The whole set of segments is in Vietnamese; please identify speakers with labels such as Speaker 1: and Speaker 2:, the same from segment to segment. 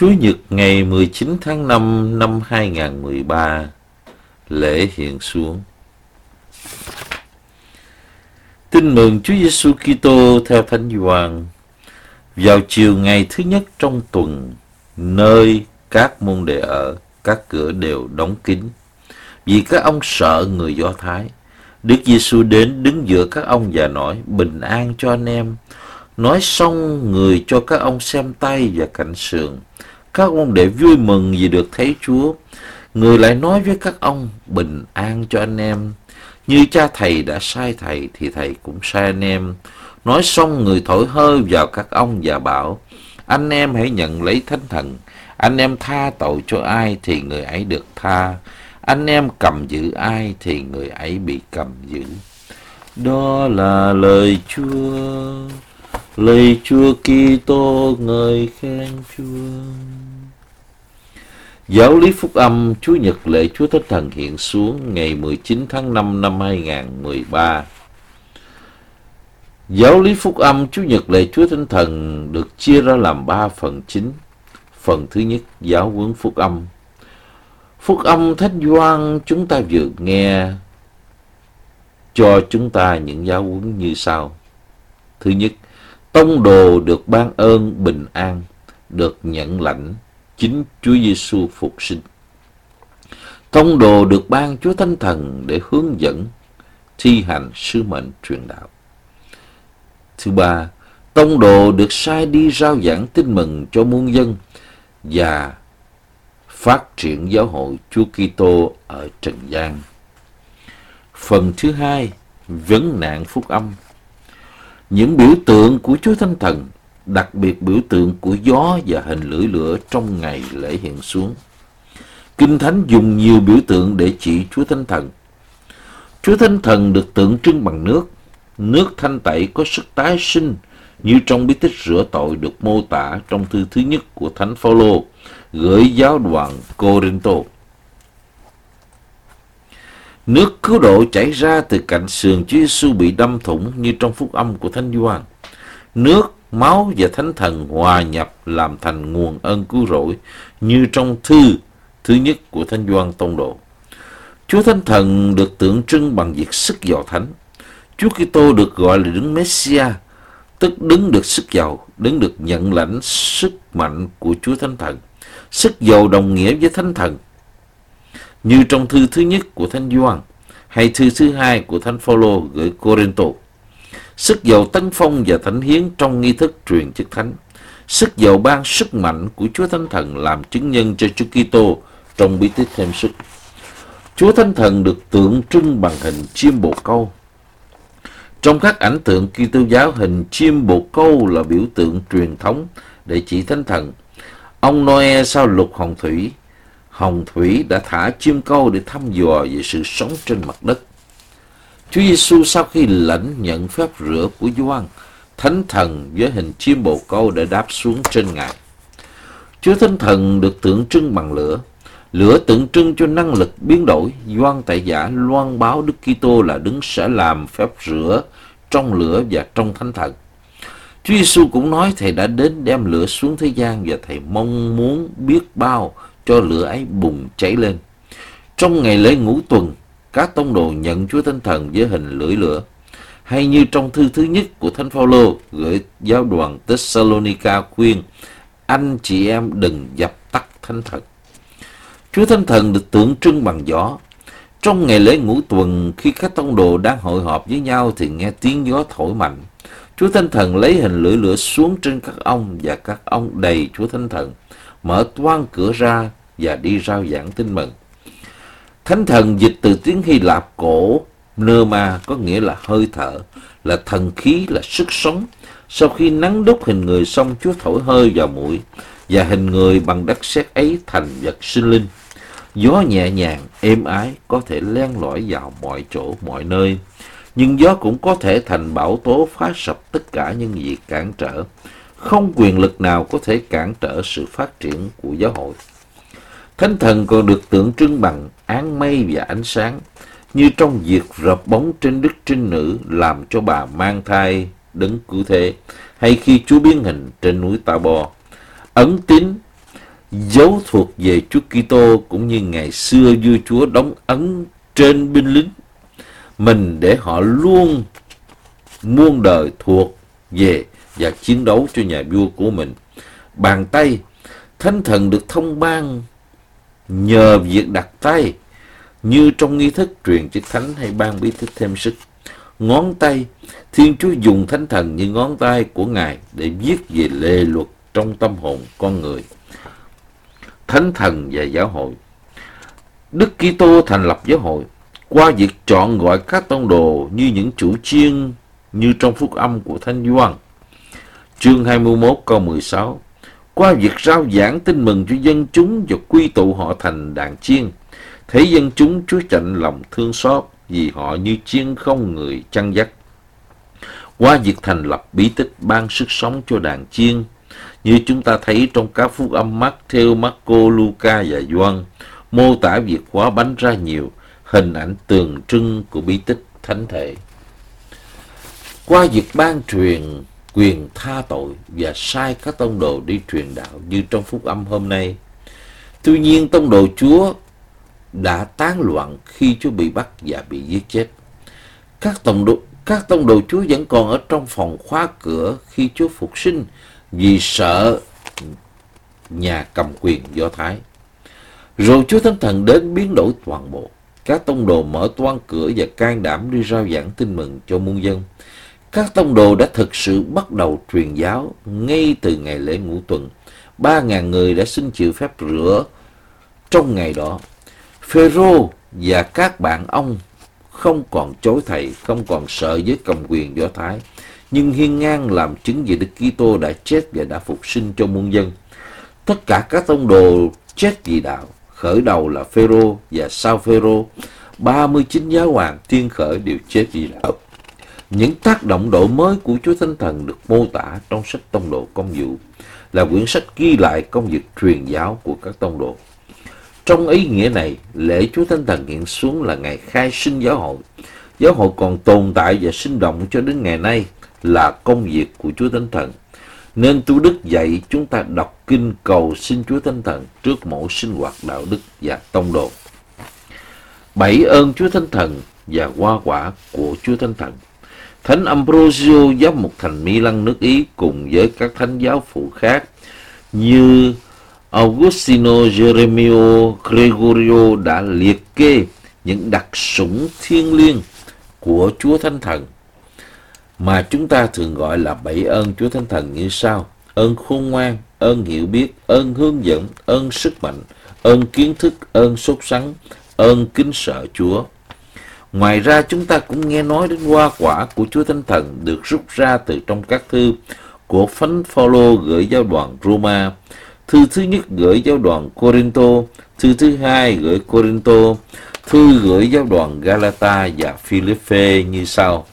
Speaker 1: Chúa Nhật ngày 19 tháng 5 năm 2013 Lễ hiện xuống. Tin mừng Chúa Giêsu Kitô theo Thánh Gioan, vào chiều ngày thứ nhất trong tuần, nơi các môn đệ ở, các cửa đều đóng kín, vì các ông sợ người Do Thái. Đức Giêsu đến đứng giữa các ông và nói, bình an cho anh em. Nói xong, người cho các ông xem tay và cạnh sườn các ông để vui mừng vì được thấy Chúa người lại nói với các ông bình an cho anh em như cha thầy đã sai thầy thì thầy cũng sai anh em. Nói xong người thổi hơi vào các ông và bảo, anh em hãy nhận lấy thánh thần. Anh em tha tội cho ai thì người ấy được tha. Anh em cầm giữ ai thì người ấy bị cầm giữ. Đó là lời Chúa, Lạy Chúa Kitô ngợi khen Chúa. Giáo lý Phúc âm Chúa Nhật lễ Chúa Thánh Thần hiện xuống ngày 19 tháng 5 năm 2013. Giáo lý Phúc âm Chúa Nhật lễ Chúa Thánh Thần được chia ra làm ba phần chính. Phần thứ nhất, giáo huấn Phúc âm. Phúc âm Thánh Doan chúng ta vừa nghe cho chúng ta những giáo huấn như sau. Thứ nhất, tông đồ được ban ơn bình an, được nhận lãnh chính Chúa Giêsu phục sinh. Tông đồ được ban Chúa Thánh Thần để hướng dẫn thi hành sứ mệnh truyền đạo. Thứ ba, tông đồ được sai đi rao giảng tin mừng cho muôn dân và phát triển giáo hội Chúa Kitô ở trần gian. Phần thứ hai, vấn nạn phúc âm. Những biểu tượng của Chúa Thánh Thần, đặc biệt biểu tượng của gió và hình lưỡi lửa trong ngày lễ hiện xuống. Kinh Thánh dùng nhiều biểu tượng để chỉ Chúa Thánh Thần. Chúa Thánh Thần được tượng trưng bằng nước. Nước thanh tẩy có sức tái sinh, như trong bí tích rửa tội được mô tả trong thư thứ nhất của Thánh Phaolô, gửi giáo đoàn Corinto. Nước cứu độ chảy ra từ cạnh sườn Chúa Giêsu bị đâm thủng như trong phúc âm của Thánh Gioan. Nước máu và thánh thần hòa nhập làm thành nguồn ơn cứu rỗi như trong thư thứ nhất của Thánh Gioan Tông Đồ. Chúa Thánh Thần được tượng trưng bằng việc sức giàu thánh. Chúa Kitô được gọi là đứng Messia, tức đứng được sức giàu, đứng được nhận lãnh sức mạnh của Chúa Thánh Thần. Sức giàu đồng nghĩa với Thánh Thần. Như trong thư thứ nhất của Thánh Doan hay thư thứ hai của Thánh Phaolô gửi Corinto sức dầu tấn phong và thánh hiến trong nghi thức truyền chức thánh, sức dầu ban sức mạnh của Chúa Thánh Thần làm chứng nhân cho Chúa Kitô trong bí tích thêm sức. Chúa Thánh Thần được tượng trưng bằng hình chim bồ câu. Trong các ảnh tượng Kitô giáo, hình chim bồ câu là biểu tượng truyền thống để chỉ Thánh Thần. Ông Noe sau lục hồng thủy, hồng thủy đã thả chim câu để thăm dò về sự sống trên mặt đất. Chúa Giêsu sau khi lãnh nhận phép rửa của Gioan, Thánh Thần với hình chim bồ câu đã đáp xuống trên Ngài. Chúa Thánh Thần được tượng trưng bằng lửa. Lửa tượng trưng cho năng lực biến đổi. Gioan tại giả loan báo Đức Kitô là đứng sẽ làm phép rửa trong lửa và trong Thánh Thần. Chúa Giêsu cũng nói Thầy đã đến đem lửa xuống thế gian và Thầy mong muốn biết bao cho lửa ấy bùng cháy lên. Trong ngày lễ ngũ tuần, các tông đồ nhận Chúa Thánh Thần với hình lưỡi lửa. Hay như trong thư thứ nhất của Thánh Phaolô gửi giáo đoàn Thessalonica khuyên anh chị em đừng dập tắt Thánh Thần. Chúa Thánh Thần được tượng trưng bằng gió. Trong ngày lễ ngũ tuần, khi các tông đồ đang hội họp với nhau thì nghe tiếng gió thổi mạnh. Chúa Thánh Thần lấy hình lưỡi lửa xuống trên các ông và các ông đầy Chúa Thánh Thần, mở toan cửa ra và đi rao giảng tin mừng. Thánh thần dịch từ tiếng Hy Lạp cổ Pneuma có nghĩa là hơi thở, là thần khí, là sức sống. Sau khi nắng đốt hình người xong Chúa thổi hơi vào mũi và hình người bằng đất sét ấy thành vật sinh linh. Gió nhẹ nhàng, êm ái có thể len lỏi vào mọi chỗ, mọi nơi. Nhưng gió cũng có thể thành bão tố phá sập tất cả những gì cản trở. Không quyền lực nào có thể cản trở sự phát triển của giáo hội. Thánh thần còn được tượng trưng bằng áng mây và ánh sáng, như trong việc rập bóng trên đức trinh nữ làm cho bà mang thai đấng cứu thế, hay khi Chúa biến hình trên núi Ta Bò. Ấn tín dấu thuộc về Chúa Kitô cũng như ngày xưa vua Chúa đóng ấn trên binh lính mình để họ luôn muôn đời thuộc về và chiến đấu cho nhà vua của mình. Bàn tay, thánh thần được thông ban nhờ việc đặt tay như trong nghi thức truyền chức thánh hay ban bí tích thêm sức. Ngón tay, Thiên Chúa dùng thánh thần như ngón tay của Ngài để viết về lệ luật trong tâm hồn con người. Thánh thần và giáo hội Đức Kitô thành lập giáo hội qua việc chọn gọi các tông đồ như những chủ chiên như trong phúc âm của Thánh Doan. Chương 21 câu 16 Qua việc rao giảng tin mừng cho dân chúng và quy tụ họ thành đàn chiên, thấy dân chúng Chúa chạnh lòng thương xót vì họ như chiên không người chăn dắt. Qua việc thành lập bí tích ban sức sống cho đàn chiên, như chúng ta thấy trong các phúc âm mắt theo Marco, Luca và Gioan, mô tả việc hóa bánh ra nhiều, hình ảnh tượng trưng của bí tích thánh thể. Qua việc ban truyền quyền tha tội và sai các tông đồ đi truyền đạo như trong phúc âm hôm nay. Tuy nhiên, tông đồ Chúa đã tán loạn khi Chúa bị bắt và bị giết chết. Các tông đồ, các tông đồ Chúa vẫn còn ở trong phòng khóa cửa khi Chúa phục sinh vì sợ nhà cầm quyền Do Thái. Rồi Chúa Thánh Thần đến biến đổi toàn bộ. Các tông đồ mở toan cửa và can đảm đi rao giảng tin mừng cho muôn dân. Các tông đồ đã thực sự bắt đầu truyền giáo ngay từ ngày lễ ngũ tuần. Ba ngàn người đã xin chịu phép rửa trong ngày đó. Phêrô và các bạn ông không còn chối thầy, không còn sợ với cầm quyền Do Thái, nhưng hiên ngang làm chứng về Đức Kitô đã chết và đã phục sinh cho muôn dân. Tất cả các tông đồ chết vì đạo, khởi đầu là Phêrô và sau Phêrô, 39 giáo hoàng thiên khởi đều chết vì đạo. Những tác động đổi mới của Chúa Thánh Thần được mô tả trong sách Tông Đồ Công vụ là quyển sách ghi lại công việc truyền giáo của các tông đồ. Trong ý nghĩa này, lễ Chúa Thánh Thần hiện xuống là ngày khai sinh giáo hội. Giáo hội còn tồn tại và sinh động cho đến ngày nay là công việc của Chúa Thánh Thần. Nên tu đức dạy chúng ta đọc kinh cầu xin Chúa Thánh Thần trước mỗi sinh hoạt đạo đức và tông đồ. Bảy ơn Chúa Thánh Thần và hoa quả của Chúa Thánh Thần. Thánh Ambrosio giám mục thành Milan nước Ý cùng với các thánh giáo phụ khác như Augustino Jeremio Gregorio đã liệt kê những đặc sủng thiêng liêng của Chúa Thánh Thần mà chúng ta thường gọi là bảy ơn Chúa Thánh Thần như sau: ơn khôn ngoan, ơn hiểu biết, ơn hướng dẫn, ơn sức mạnh, ơn kiến thức, ơn sốt sắng, ơn kính sợ Chúa. Ngoài ra chúng ta cũng nghe nói đến hoa quả của Chúa Thánh Thần được rút ra từ trong các thư của Thánh Phaolô gửi giáo đoàn Roma. Thư thứ nhất gửi giáo đoàn Corinto, thư thứ hai gửi Corinto, thư gửi giáo đoàn Galata và Philippe như sau.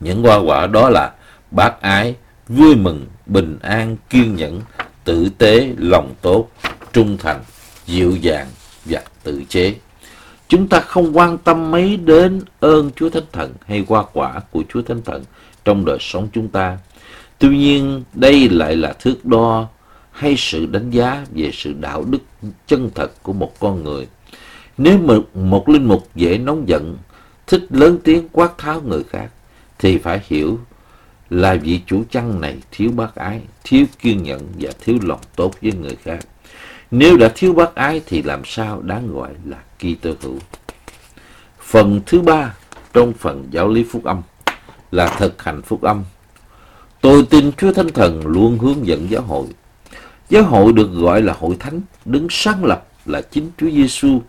Speaker 1: Những hoa quả đó là bác ái, vui mừng, bình an, kiên nhẫn, tử tế, lòng tốt, trung thành, dịu dàng và tự chế. Chúng ta không quan tâm mấy đến ơn Chúa Thánh Thần hay hoa quả của Chúa Thánh Thần trong đời sống chúng ta. Tuy nhiên, đây lại là thước đo hay sự đánh giá về sự đạo đức chân thật của một con người. Nếu một, một linh mục dễ nóng giận, thích lớn tiếng quát tháo người khác, thì phải hiểu là vị chủ chăn này thiếu bác ái, thiếu kiên nhẫn và thiếu lòng tốt với người khác. Nếu đã thiếu bác ái thì làm sao đáng gọi là Kitô hữu. Phần thứ ba trong phần giáo lý phúc âm là thực hành phúc âm. Tôi tin Chúa Thánh Thần luôn hướng dẫn giáo hội. Giáo hội được gọi là hội thánh, đứng sáng lập là chính Chúa Giêsu,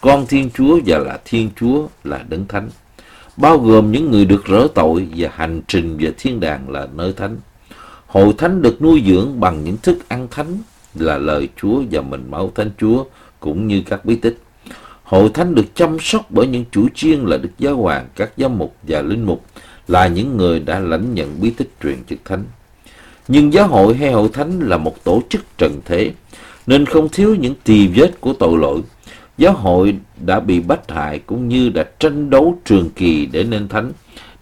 Speaker 1: con Thiên Chúa và là Thiên Chúa là đấng thánh, bao gồm những người được rỡ tội và hành trình về thiên đàng là nơi thánh. Hội thánh được nuôi dưỡng bằng những thức ăn thánh là lời Chúa và mình máu Thánh Chúa cũng như các bí tích. Hội thánh được chăm sóc bởi những chủ chiên là Đức Giáo Hoàng, các giám mục và linh mục là những người đã lãnh nhận bí tích truyền chức thánh. Nhưng giáo hội hay hội thánh là một tổ chức trần thế, nên không thiếu những tì vết của tội lỗi. Giáo hội đã bị bách hại cũng như đã tranh đấu trường kỳ để nên thánh,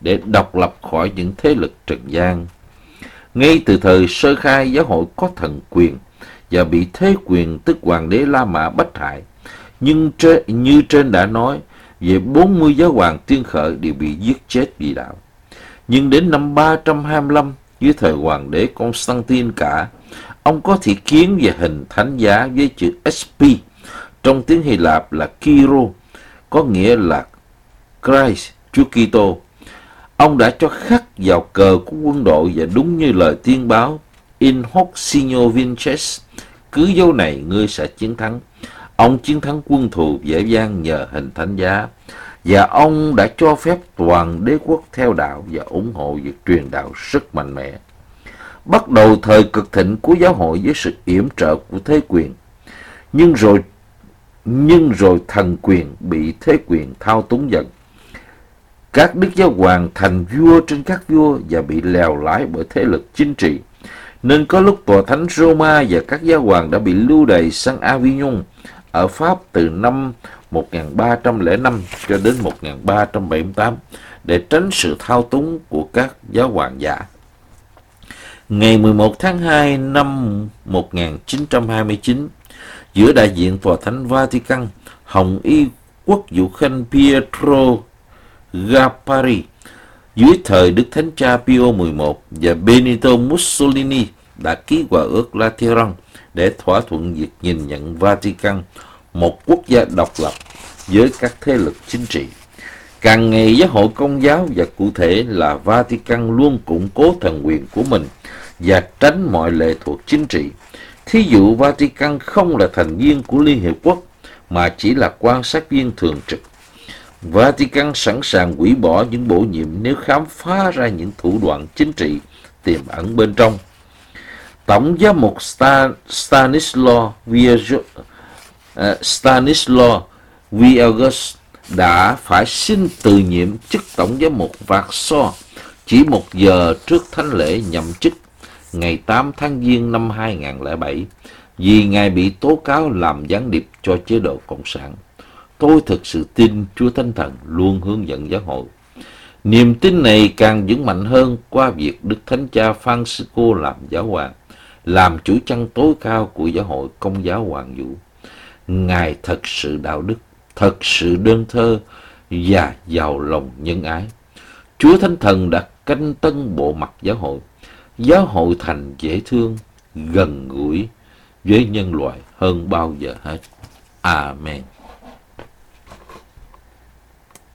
Speaker 1: để độc lập khỏi những thế lực trần gian. Ngay từ thời sơ khai giáo hội có thần quyền, và bị thế quyền tức hoàng đế La Mã bách hại. Nhưng trê, như trên đã nói, về 40 giáo hoàng tiên khởi đều bị giết chết vì đạo. Nhưng đến năm 325, dưới thời hoàng đế Constantine cả, ông có thị kiến về hình thánh giá với chữ SP, trong tiếng Hy Lạp là kiro có nghĩa là Christ, Chúa Kitô. Ông đã cho khắc vào cờ của quân đội và đúng như lời tiên báo In hoc signo vinces, cứ dấu này ngươi sẽ chiến thắng. Ông chiến thắng quân thù dễ dàng nhờ hình thánh giá và ông đã cho phép toàn đế quốc theo đạo và ủng hộ việc truyền đạo rất mạnh mẽ. Bắt đầu thời cực thịnh của giáo hội với sự yểm trợ của thế quyền, nhưng rồi nhưng rồi thần quyền bị thế quyền thao túng dần. Các đức giáo hoàng thành vua trên các vua và bị lèo lái bởi thế lực chính trị. Nên có lúc tòa thánh Roma và các giáo hoàng đã bị lưu đày sang Avignon ở Pháp từ năm 1305 cho đến 1378 để tránh sự thao túng của các giáo hoàng giả. Ngày 11 tháng 2 năm 1929, giữa đại diện tòa thánh Vatican, Hồng Y quốc vụ khanh Pietro Gappari dưới thời Đức Thánh Cha Pio XI và Benito Mussolini đã ký hòa ước Lateran để thỏa thuận việc nhìn nhận Vatican, một quốc gia độc lập với các thế lực chính trị. Càng ngày giáo hội công giáo và cụ thể là Vatican luôn củng cố thần quyền của mình và tránh mọi lệ thuộc chính trị. Thí dụ Vatican không là thành viên của Liên Hiệp Quốc mà chỉ là quan sát viên thường trực. Vatican sẵn sàng hủy bỏ những bổ nhiệm nếu khám phá ra những thủ đoạn chính trị tiềm ẩn bên trong. Tổng giám mục Stan, Stanislaw uh, Stanislaw Viegas đã phải xin từ nhiệm chức tổng giám mục Vạc So chỉ một giờ trước thánh lễ nhậm chức ngày 8 tháng Giêng năm 2007 vì Ngài bị tố cáo làm gián điệp cho chế độ Cộng sản. Tôi thực sự tin Chúa Thánh Thần luôn hướng dẫn giáo hội. Niềm tin này càng vững mạnh hơn qua việc Đức Thánh Cha Francisco làm giáo hoàng, làm chủ chân tối cao của giáo hội Công giáo Hoàng Vũ. Ngài thật sự đạo đức, thật sự đơn thơ và giàu lòng nhân ái. Chúa Thánh Thần đã canh tân bộ mặt giáo hội giáo hội thành dễ thương, gần gũi với nhân loại hơn bao giờ hết. Amen.